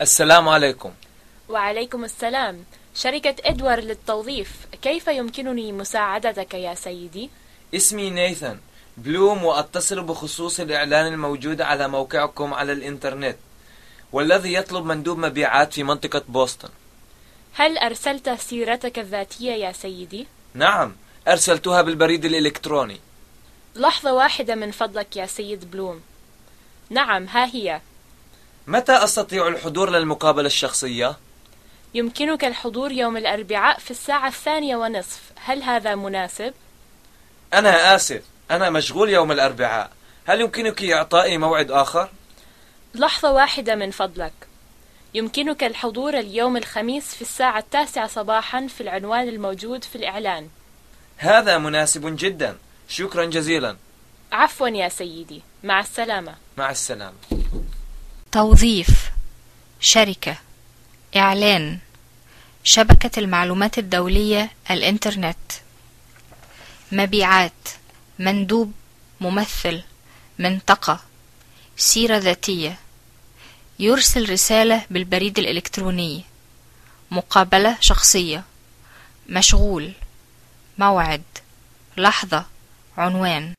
السلام عليكم. وعليكم السلام. شركة إدوار للتوظيف كيف يمكنني مساعدتك يا سيدي؟ اسمي نيثان. بلوم وأتصل بخصوص الإعلان الموجود على موقعكم على الإنترنت والذي يطلب مندوب مبيعات في منطقة بوسطن. هل أرسلت سيرتك الذاتية يا سيدي؟ نعم أرسلتها بالبريد الإلكتروني. لحظة واحدة من فضلك يا سيد بلوم. نعم ها هي. متى أستطيع الحضور للمقابلة الشخصية؟ يمكنك الحضور يوم الأربعاء في الساعة الثانية ونصف. هل هذا مناسب؟ أنا آسف. أنا مشغول يوم الأربعاء. هل يمكنك إعطائي موعد آخر؟ لحظة واحدة من فضلك. يمكنك الحضور اليوم الخميس في الساعة التاسعة صباحا في العنوان الموجود في الإعلان. هذا مناسب جدا. شكرا جزيلا. عفوا يا سيدي. مع السلامة. مع السلامة. توظيف شركة إعلان شبكة المعلومات الدولية الإنترنت مبيعات مندوب ممثل منطقة سيرة ذاتية يرسل رسالة بالبريد الإلكتروني مقابلة شخصية مشغول موعد لحظة عنوان.